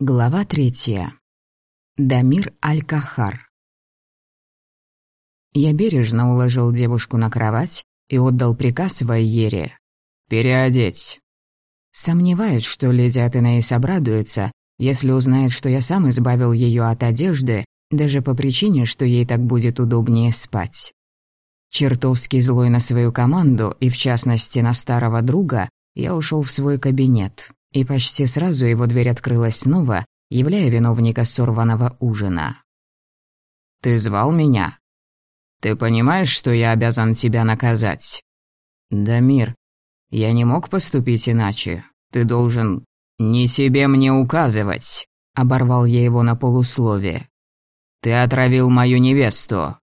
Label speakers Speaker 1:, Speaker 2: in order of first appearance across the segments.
Speaker 1: Глава третья. Дамир Аль-Кахар. Я бережно уложил девушку на кровать и отдал приказ Вайере. «Переодеть». Сомневаюсь, что леди Атенаис обрадуется, если узнает, что я сам избавил ее от одежды, даже по причине, что ей так будет удобнее спать. Чертовски злой на свою команду и, в частности, на старого друга, я ушел в свой кабинет, и почти сразу его дверь открылась снова, являя виновника сорванного ужина. «Ты звал меня? Ты понимаешь, что я обязан тебя наказать?» «Дамир, я не мог поступить иначе. Ты должен...» «Не себе мне указывать», — оборвал я его на полусловие. «Ты отравил мою невесту».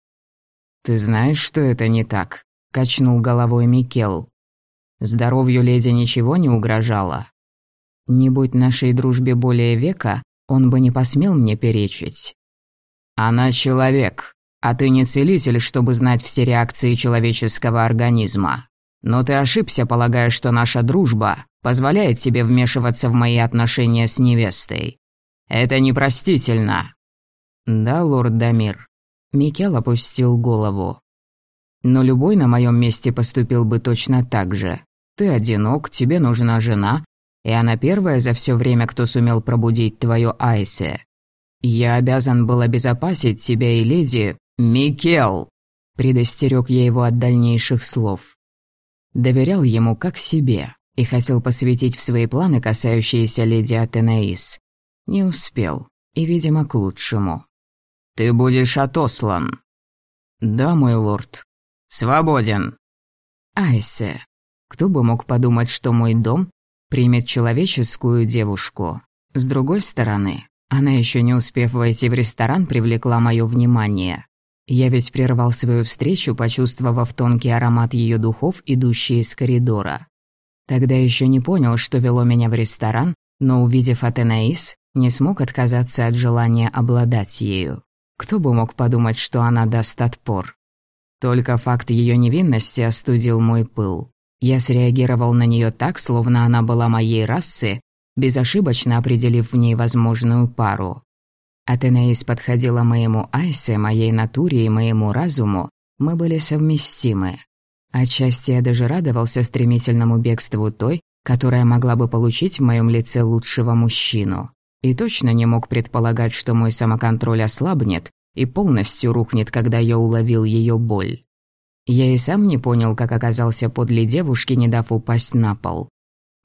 Speaker 1: «Ты знаешь, что это не так?» — качнул головой Микел. «Здоровью леди ничего не угрожало. Не будь нашей дружбе более века, он бы не посмел мне перечить. Она человек, а ты не целитель, чтобы знать все реакции человеческого организма. Но ты ошибся, полагая, что наша дружба позволяет тебе вмешиваться в мои отношения с невестой. Это непростительно. Да, лорд Дамир. Микел опустил голову. Но любой на моем месте поступил бы точно так же. Ты одинок, тебе нужна жена, и она первая за все время, кто сумел пробудить твою Айсе. Я обязан был обезопасить тебя и леди Микел, предостерег я его от дальнейших слов. Доверял ему как себе и хотел посвятить в свои планы, касающиеся леди Атенаис. Не успел, и, видимо, к лучшему. «Ты будешь отослан». «Да, мой лорд». «Свободен». «Айсе, кто бы мог подумать, что мой дом примет человеческую девушку. С другой стороны, она еще не успев войти в ресторан, привлекла мое внимание. Я ведь прервал свою встречу, почувствовав тонкий аромат ее духов, идущий из коридора. Тогда еще не понял, что вело меня в ресторан, но, увидев Атенаис, не смог отказаться от желания обладать ею. Кто бы мог подумать, что она даст отпор? Только факт ее невинности остудил мой пыл. Я среагировал на нее так, словно она была моей расы, безошибочно определив в ней возможную пару. Атенаис подходила моему Айсе, моей натуре и моему разуму, мы были совместимы. Отчасти я даже радовался стремительному бегству той, которая могла бы получить в моем лице лучшего мужчину. И точно не мог предполагать, что мой самоконтроль ослабнет и полностью рухнет, когда я уловил ее боль. Я и сам не понял, как оказался подле девушки, не дав упасть на пол.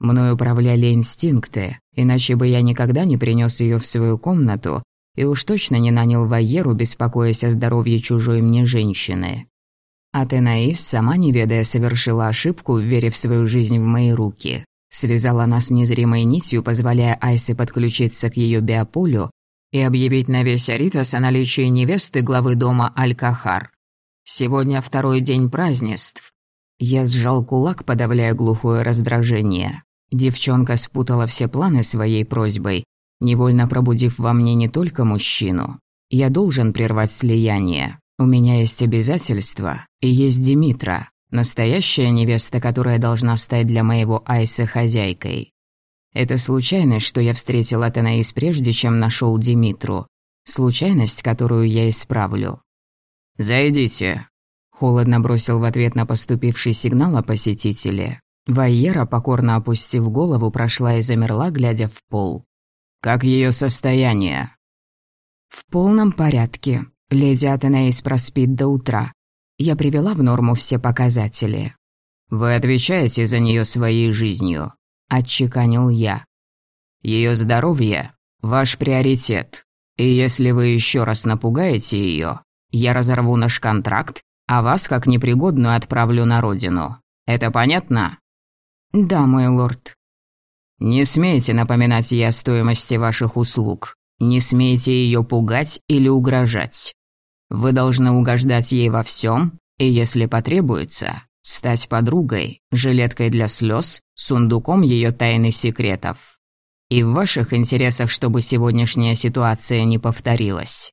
Speaker 1: Мною управляли инстинкты, иначе бы я никогда не принес ее в свою комнату и уж точно не нанял Вайеру, беспокоясь о здоровье чужой мне женщины. Атенаис, сама не ведая, совершила ошибку, верив свою жизнь в мои руки. Связала нас незримой нитью, позволяя Айсе подключиться к ее биополю и объявить на весь Аритас о наличии невесты главы дома Аль-Кахар. Сегодня второй день празднеств. Я сжал кулак, подавляя глухое раздражение. Девчонка спутала все планы своей просьбой, невольно пробудив во мне не только мужчину. Я должен прервать слияние. У меня есть обязательства, и есть Димитра, настоящая невеста, которая должна стать для моего Айса хозяйкой. Это случайность, что я встретил Атанаис прежде, чем нашел Димитру. Случайность, которую я исправлю. «Зайдите», — холодно бросил в ответ на поступивший сигнал о посетителе. Вайера, покорно опустив голову, прошла и замерла, глядя в пол. «Как ее состояние?» «В полном порядке. Леди Атенаис проспит до утра. Я привела в норму все показатели». «Вы отвечаете за нее своей жизнью», — отчеканил я. Ее здоровье — ваш приоритет. И если вы еще раз напугаете ее, я разорву наш контракт, а вас, как непригодную, отправлю на родину. Это понятно?» «Да, мой лорд». «Не смейте напоминать ей о стоимости ваших услуг. Не смейте ее пугать или угрожать. Вы должны угождать ей во всем, и, если потребуется, стать подругой, жилеткой для слез, сундуком ее тайны секретов. И в ваших интересах, чтобы сегодняшняя ситуация не повторилась.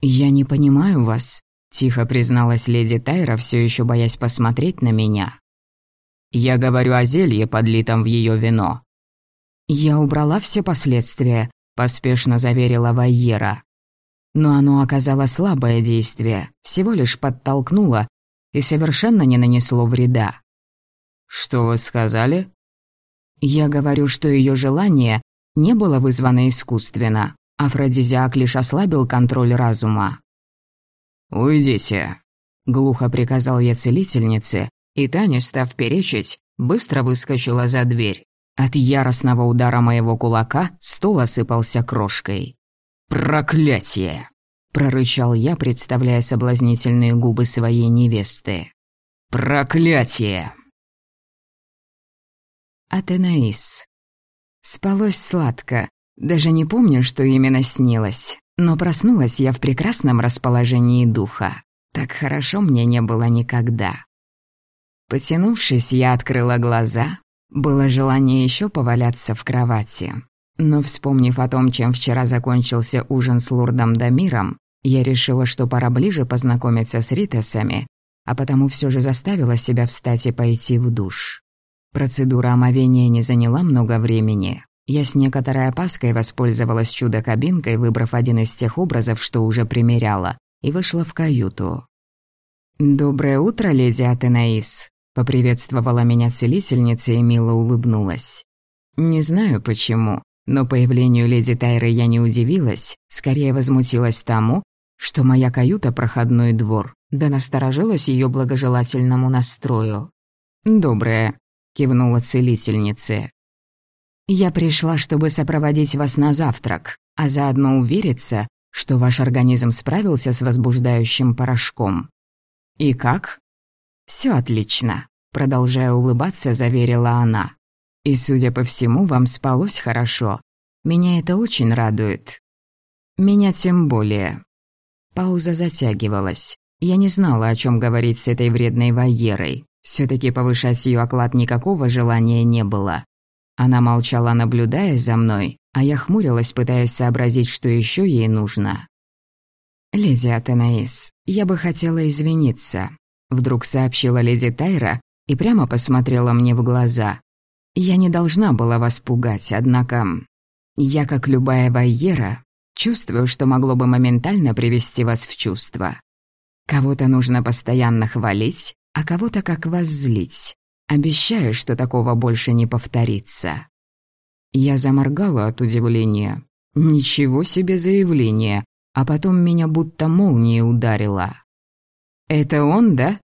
Speaker 1: «Я не понимаю вас», — тихо призналась леди Тайра, все еще боясь посмотреть на меня. «Я говорю о зелье, подлитом в ее вино». «Я убрала все последствия. поспешно заверила Вайера. Но оно оказало слабое действие, всего лишь подтолкнуло и совершенно не нанесло вреда. «Что вы сказали?» «Я говорю, что ее желание не было вызвано искусственно. Афродизиак лишь ослабил контроль разума.
Speaker 2: «Уйдите», — глухо приказал я целительнице,
Speaker 1: и Таня, став перечить, быстро выскочила за дверь. От яростного удара моего кулака стол осыпался крошкой.
Speaker 2: «Проклятие!» — прорычал я, представляя соблазнительные губы своей невесты. «Проклятие!»
Speaker 1: Атенаис. Спалось сладко. Даже не помню, что именно снилось. Но проснулась я в прекрасном расположении духа. Так хорошо мне не было никогда. Потянувшись, я открыла глаза. Было желание еще поваляться в кровати. Но вспомнив о том, чем вчера закончился ужин с лордом Дамиром, я решила, что пора ближе познакомиться с Ритасами, а потому все же заставила себя встать и пойти в душ. Процедура омовения не заняла много времени. Я с некоторой опаской воспользовалась чудо-кабинкой, выбрав один из тех образов, что уже примеряла, и вышла в каюту. «Доброе утро, леди Атенаис», — поприветствовала меня целительница и мило улыбнулась. Не знаю почему, но появлению леди Тайры я не удивилась, скорее возмутилась тому, что моя каюта — проходной двор, да насторожилась ее благожелательному настрою. «Доброе», — кивнула целительница. «Я пришла, чтобы сопроводить вас на завтрак, а заодно увериться, что ваш организм справился с возбуждающим порошком». «И как?» «Всё отлично», — продолжая улыбаться, заверила она. «И, судя по всему, вам спалось хорошо. Меня это очень радует». «Меня тем более». Пауза затягивалась. Я не знала, о чем говорить с этой вредной вайерой. Все-таки повышать ее оклад никакого желания не было. Она молчала, наблюдая за мной, а я хмурилась, пытаясь сообразить, что еще ей нужно. «Леди Атенаис, я бы хотела извиниться», — вдруг сообщила леди Тайра и прямо посмотрела мне в глаза. «Я не должна была вас пугать, однако я, как любая вайера, чувствую, что могло бы моментально привести вас в чувство. Кого-то нужно постоянно хвалить, а кого-то как вас злить. Обещаю, что такого больше не повторится». Я заморгала от удивления. Ничего себе заявление, а потом меня будто молнией ударило. «Это он, да?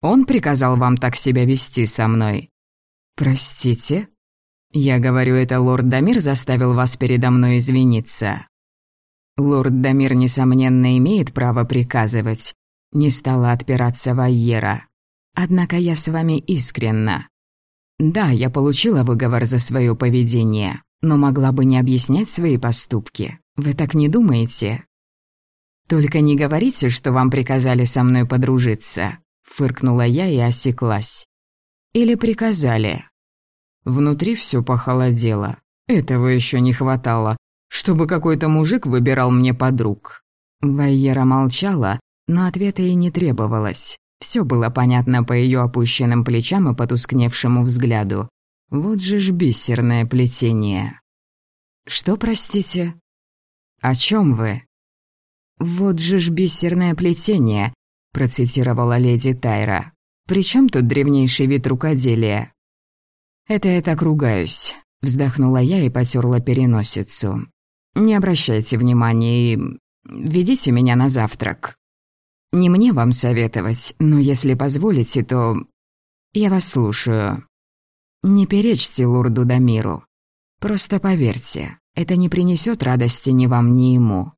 Speaker 1: Он приказал вам так себя вести со мной?» «Простите?» «Я говорю, это лорд Дамир заставил вас передо мной извиниться». «Лорд Дамир, несомненно, имеет право приказывать», — не стала отпираться Вайера. Однако я с вами искренна. Да, я получила выговор за свое поведение, но могла бы не объяснять свои поступки. Вы так не думаете? Только не говорите, что вам приказали со мной подружиться, фыркнула я и осеклась. Или приказали? Внутри все похолодело. Этого еще не хватало, чтобы какой-то мужик выбирал мне подруг. Вайера молчала, но ответа и не требовалось. Все было понятно по ее опущенным плечам и потускневшему взгляду. Вот же ж бисерное плетение. «Что, простите?» «О чем вы?» «Вот же ж бисерное плетение», — процитировала леди Тайра. «При чем тут древнейший вид рукоделия?» «Это я так ругаюсь», — вздохнула я и потерла переносицу. «Не обращайте внимания и ведите меня на завтрак». Не мне вам советовать, но если позволите, то... Я вас слушаю. Не перечьте лорду Дамиру. Просто поверьте, это не принесет радости ни вам, ни ему.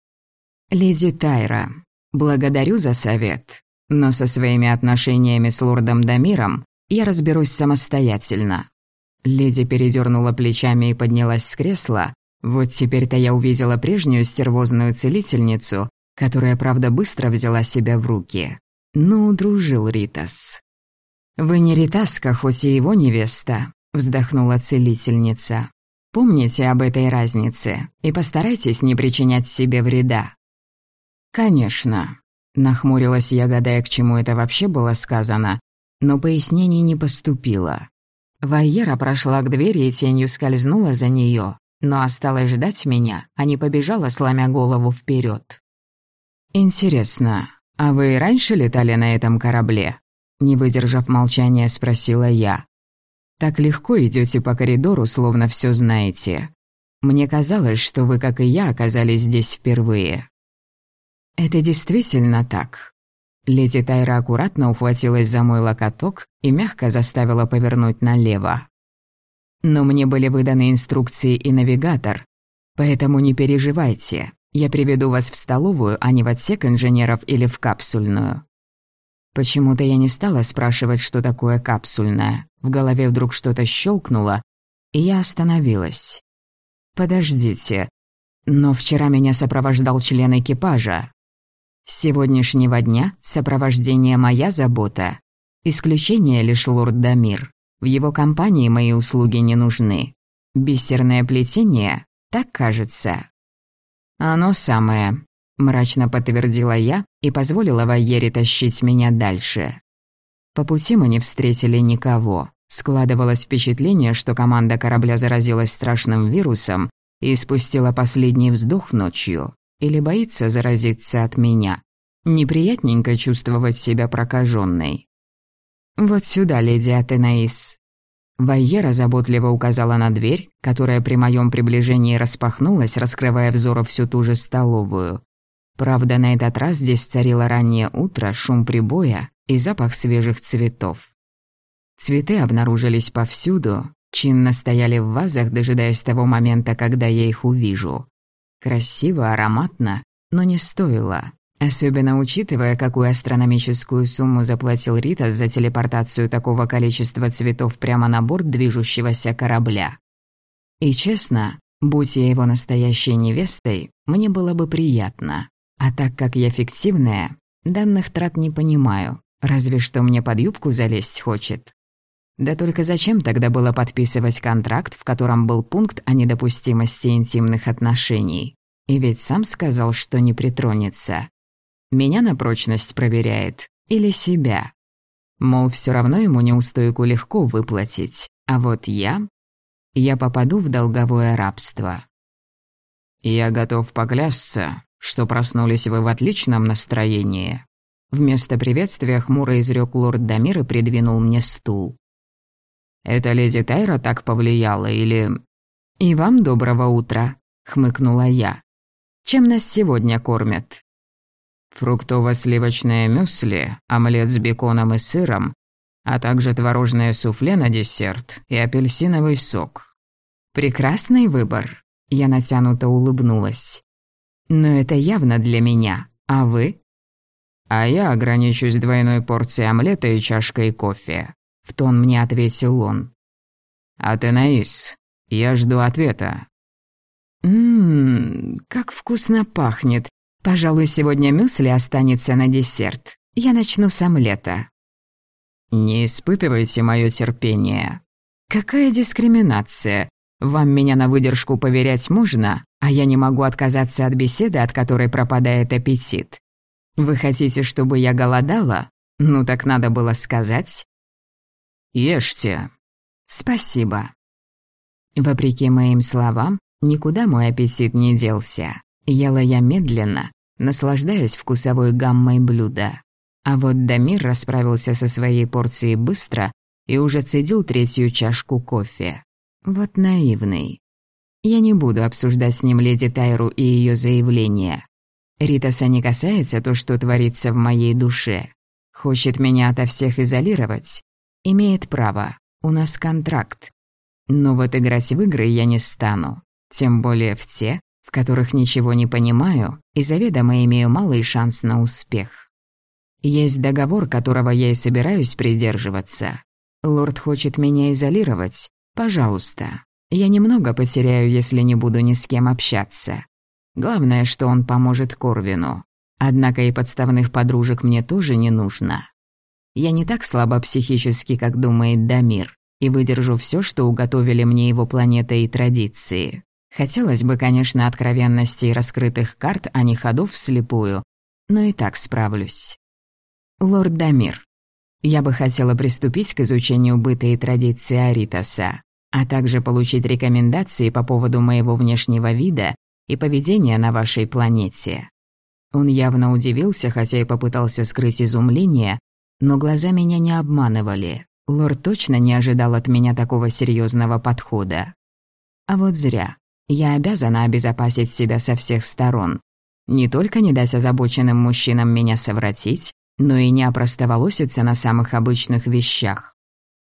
Speaker 1: Леди Тайра, благодарю за совет, но со своими отношениями с лордом Дамиром я разберусь самостоятельно. Леди передернула плечами и поднялась с кресла. Вот теперь-то я увидела прежнюю стервозную целительницу, которая, правда, быстро взяла себя в руки. Ну, дружил Ритас. «Вы не Ритаска, хоть и его невеста», — вздохнула целительница. «Помните об этой разнице и постарайтесь не причинять себе вреда». «Конечно», — нахмурилась я, гадая, к чему это вообще было сказано, но пояснений не поступило. Вайера прошла к двери и тенью скользнула за нее. но осталось ждать меня, а не побежала, сломя голову вперед. «Интересно, а вы раньше летали на этом корабле?» Не выдержав молчания, спросила я. «Так легко идете по коридору, словно все знаете. Мне казалось, что вы, как и я, оказались здесь впервые». «Это действительно так». Леди Тайра аккуратно ухватилась за мой локоток и мягко заставила повернуть налево. Но мне были выданы инструкции и навигатор, поэтому не переживайте. Я приведу вас в столовую, а не в отсек инженеров или в капсульную. Почему-то я не стала спрашивать, что такое капсульная. В голове вдруг что-то щелкнуло, и я остановилась. Подождите. Но вчера меня сопровождал член экипажа. С сегодняшнего дня сопровождение моя забота. Исключение лишь лорд Дамир. В его компании мои услуги не нужны. Бисерное плетение? Так кажется. Оно самое. Мрачно подтвердила я и позволила Вайере тащить меня дальше. По пути мы не встретили никого. Складывалось впечатление, что команда корабля заразилась страшным вирусом и спустила последний вздох ночью. Или боится заразиться от меня. Неприятненько чувствовать себя прокаженной. «Вот сюда, леди Атенаис». Вайера заботливо указала на дверь, которая при моем приближении распахнулась, раскрывая взору всю ту же столовую. Правда, на этот раз здесь царило раннее утро, шум прибоя и запах свежих цветов. Цветы обнаружились повсюду, чинно стояли в вазах, дожидаясь того момента, когда я их увижу. Красиво, ароматно, но не стоило. Особенно учитывая, какую астрономическую сумму заплатил Ритас за телепортацию такого количества цветов прямо на борт движущегося корабля. И честно, будь я его настоящей невестой, мне было бы приятно. А так как я фиктивная, данных трат не понимаю, разве что мне под юбку залезть хочет. Да только зачем тогда было подписывать контракт, в котором был пункт о недопустимости интимных отношений? И ведь сам сказал, что не притронется. Меня на прочность проверяет или себя. Мол, все равно ему неустойку легко выплатить, а вот я... Я попаду в долговое рабство. Я готов поклясться, что проснулись вы в отличном настроении. Вместо приветствия хмуро изрек лорд Дамир и придвинул мне стул. «Это леди Тайра так повлияла или...» «И вам доброго утра», — хмыкнула я. «Чем нас сегодня кормят?» Фруктово-сливочное мюсли, омлет с беконом и сыром, а также творожное суфле на десерт и апельсиновый сок. Прекрасный выбор. Я натянуто улыбнулась. Но это явно для меня. А вы? А я ограничусь двойной порцией омлета и чашкой кофе. В тон мне ответил он. Атенаис, я жду ответа. Ммм, как вкусно пахнет. Пожалуй, сегодня мюсли останется на десерт. Я начну с омлета. Не испытывайте мое терпение. Какая дискриминация? Вам меня на выдержку поверять можно, а я не могу отказаться от беседы, от которой пропадает аппетит. Вы хотите, чтобы я голодала? Ну так надо было сказать. Ешьте. Спасибо. Вопреки моим словам, никуда мой аппетит не делся. Ела я медленно, наслаждаясь вкусовой гаммой блюда. А вот Дамир расправился со своей порцией быстро и уже цедил третью чашку кофе. Вот наивный. Я не буду обсуждать с ним леди Тайру и ее заявление. Ритаса не касается то, что творится в моей душе. Хочет меня ото всех изолировать. Имеет право. У нас контракт. Но вот играть в игры я не стану. Тем более в те, которых ничего не понимаю и заведомо имею малый шанс на успех. Есть договор, которого я и собираюсь придерживаться. Лорд хочет меня изолировать. Пожалуйста. Я немного потеряю, если не буду ни с кем общаться. Главное, что он поможет Корвину. Однако и подставных подружек мне тоже не нужно. Я не так слабо психически, как думает Дамир, и выдержу все, что уготовили мне его планета и традиции. Хотелось бы, конечно, откровенности и раскрытых карт, а не ходов вслепую, но и так справлюсь. Лорд Дамир, я бы хотела приступить к изучению быта и традиции Аритаса. а также получить рекомендации по поводу моего внешнего вида и поведения на вашей планете. Он явно удивился, хотя и попытался скрыть изумление, но глаза меня не обманывали. Лорд точно не ожидал от меня такого серьезного подхода. А вот зря. Я обязана обезопасить себя со всех сторон. Не только не дать озабоченным мужчинам меня совратить, но и не опростоволоситься на самых обычных вещах.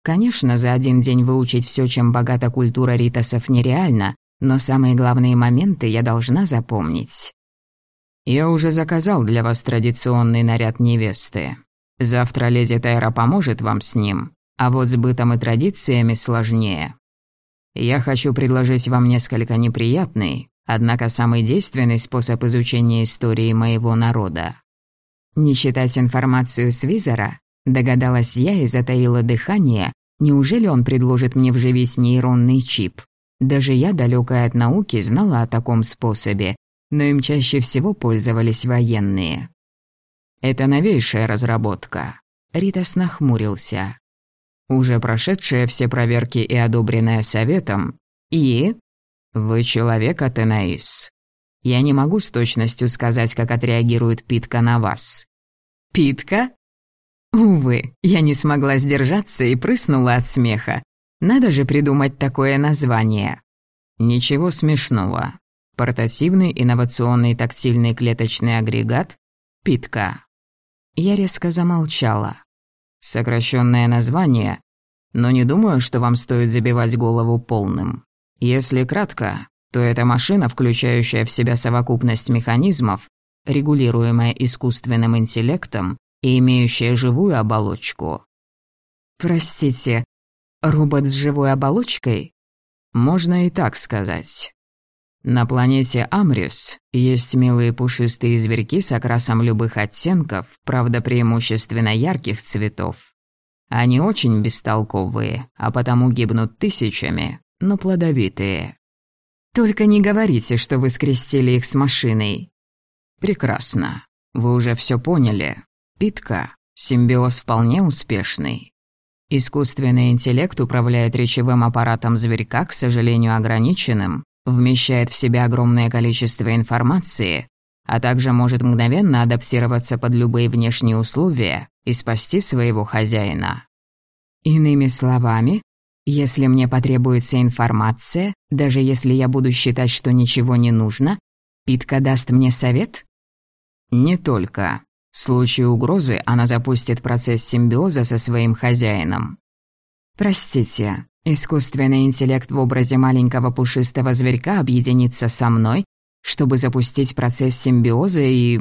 Speaker 1: Конечно, за один день выучить все, чем богата культура ритосов, нереально, но самые главные моменты я должна запомнить. Я уже заказал для вас традиционный наряд невесты. Завтра леди Тайра поможет вам с ним, а вот с бытом и традициями сложнее. Я хочу предложить вам несколько неприятный, однако самый действенный способ изучения истории моего народа. Не читать информацию с визора, догадалась я и затаила дыхание, неужели он предложит мне вживить нейронный чип? Даже я, далекая от науки, знала о таком способе, но им чаще всего пользовались военные. Это новейшая разработка. Ритас нахмурился. Уже прошедшая все проверки и одобренная советом. И... Вы человек, Атенаис. Я не могу с точностью сказать, как отреагирует Питка на вас. Питка? Увы, я не смогла сдержаться и прыснула от смеха. Надо же придумать такое название. Ничего смешного. Портативный инновационный тактильный клеточный агрегат Питка. Я резко замолчала. Сокращенное название, но не думаю, что вам стоит забивать голову полным. Если кратко, то это машина, включающая в себя совокупность механизмов, регулируемая искусственным интеллектом и имеющая живую оболочку. Простите, робот с живой оболочкой? Можно и так сказать. На планете Амрис есть милые пушистые зверьки с окрасом любых оттенков, правда преимущественно ярких цветов. Они очень бестолковые, а потому гибнут тысячами, но плодовитые. Только не говорите, что вы скрестили их с машиной. Прекрасно. Вы уже все поняли. Питка – симбиоз вполне успешный. Искусственный интеллект управляет речевым аппаратом зверька, к сожалению, ограниченным, вмещает в себя огромное количество информации, а также может мгновенно адаптироваться под любые внешние условия и спасти своего хозяина. Иными словами, если мне потребуется информация, даже если я буду считать, что ничего не нужно, Питка даст мне совет? Не только. В случае угрозы она запустит процесс симбиоза со своим хозяином. Простите, искусственный интеллект в образе маленького пушистого зверька объединится со мной, чтобы запустить процесс симбиоза и...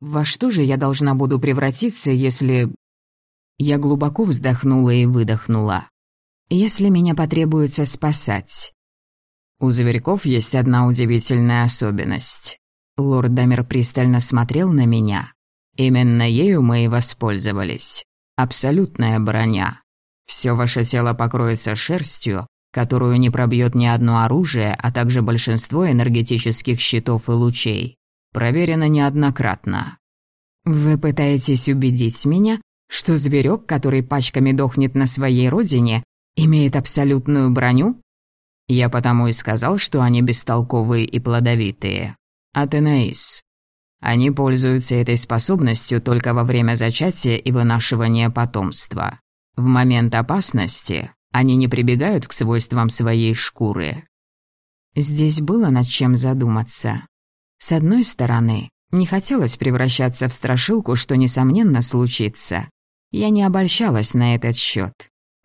Speaker 1: Во что же я должна буду превратиться, если... Я глубоко вздохнула и выдохнула если меня потребуется спасать. У зверьков есть одна удивительная особенность. Лорд Дамер пристально смотрел на меня. Именно ею мы и воспользовались. Абсолютная броня. Все ваше тело покроется шерстью, которую не пробьет ни одно оружие, а также большинство энергетических щитов и лучей. Проверено неоднократно. Вы пытаетесь убедить меня, что зверек, который пачками дохнет на своей родине, имеет абсолютную броню? Я потому и сказал, что они бестолковые и плодовитые. Атенаис. Они пользуются этой способностью только во время зачатия и вынашивания потомства. В момент опасности они не прибегают к свойствам своей шкуры. Здесь было над чем задуматься. С одной стороны, не хотелось превращаться в страшилку, что, несомненно, случится. Я не обольщалась на этот счет.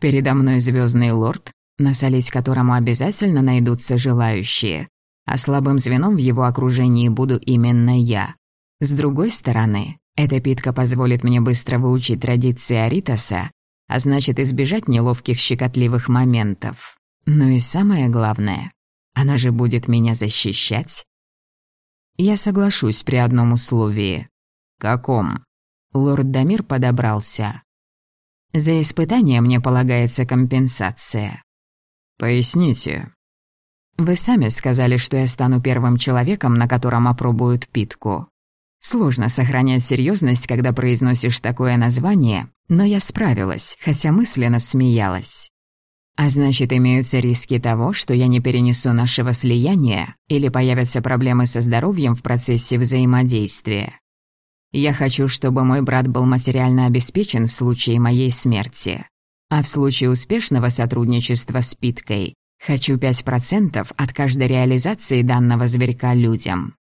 Speaker 1: Передо мной звездный лорд, насолить которому обязательно найдутся желающие, а слабым звеном в его окружении буду именно я. С другой стороны, эта питка позволит мне быстро выучить традиции Аритаса, а значит избежать неловких щекотливых моментов. Ну и самое главное, она же будет меня защищать. Я соглашусь при одном условии. Каком? Лорд Дамир подобрался. За испытание мне полагается компенсация. Поясните. Вы сами сказали, что я стану первым человеком, на котором опробуют питку. Сложно сохранять серьезность, когда произносишь такое название, но я справилась, хотя мысленно смеялась. А значит, имеются риски того, что я не перенесу нашего слияния или появятся проблемы со здоровьем в процессе взаимодействия. Я хочу, чтобы мой брат был материально обеспечен в случае моей смерти. А в случае успешного сотрудничества с Питкой хочу 5% от каждой реализации данного зверька людям.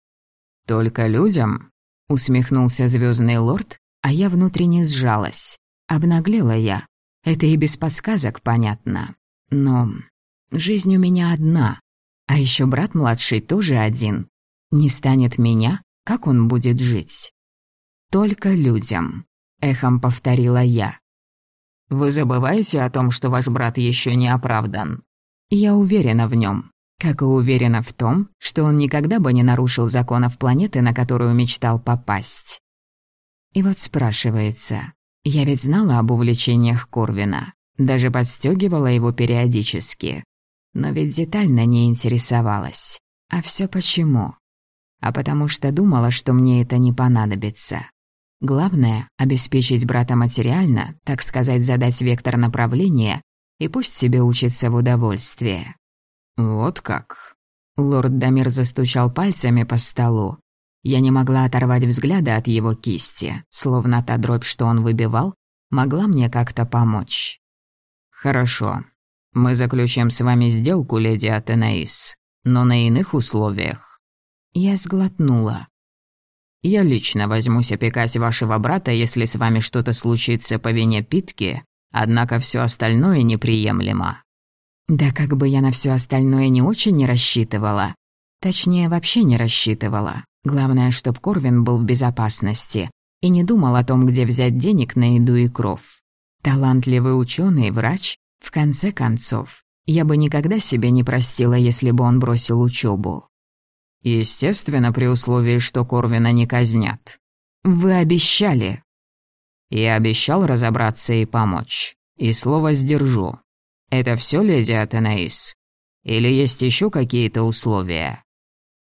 Speaker 2: «Только людям?» — усмехнулся звездный лорд, а я внутренне сжалась. Обнаглела я. Это и без подсказок понятно. Но жизнь у меня одна, а еще брат младший тоже один. Не станет меня, как он будет жить? Только людям, эхом повторила я.
Speaker 1: Вы забываете о том, что ваш брат еще не оправдан?
Speaker 2: Я уверена в нем, как и уверена в том, что он никогда бы не нарушил законов планеты, на которую мечтал попасть. И вот спрашивается, я ведь знала об увлечениях Корвина. Даже подстегивала его периодически. Но ведь детально не интересовалась. А все почему? А потому что думала, что мне это не понадобится. Главное — обеспечить брата материально, так сказать, задать вектор направления, и пусть себе учится в удовольствие.
Speaker 1: «Вот как?»
Speaker 2: Лорд Дамир застучал пальцами по столу. Я не могла оторвать взгляда от его кисти, словно та дробь, что он выбивал, могла мне как-то помочь.
Speaker 1: «Хорошо. Мы заключим с вами сделку, леди Атенаис, но на иных условиях».
Speaker 2: Я сглотнула.
Speaker 1: «Я лично возьмусь опекать вашего брата, если с вами что-то случится по вине Питки, однако все остальное неприемлемо».
Speaker 2: Да как бы я на все остальное не очень не рассчитывала. Точнее, вообще не рассчитывала. Главное, чтоб Корвин был в безопасности и не думал о том, где взять денег на еду и кров. Талантливый ученый, врач, в конце концов, я бы никогда себе не простила, если бы он бросил учебу.
Speaker 1: Естественно, при условии, что Корвина не казнят.
Speaker 2: Вы обещали.
Speaker 1: Я обещал разобраться и помочь. И слово сдержу. Это все, леди Атенаис? Или есть еще какие-то условия?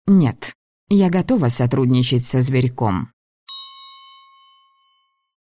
Speaker 2: Нет, я готова сотрудничать со зверьком.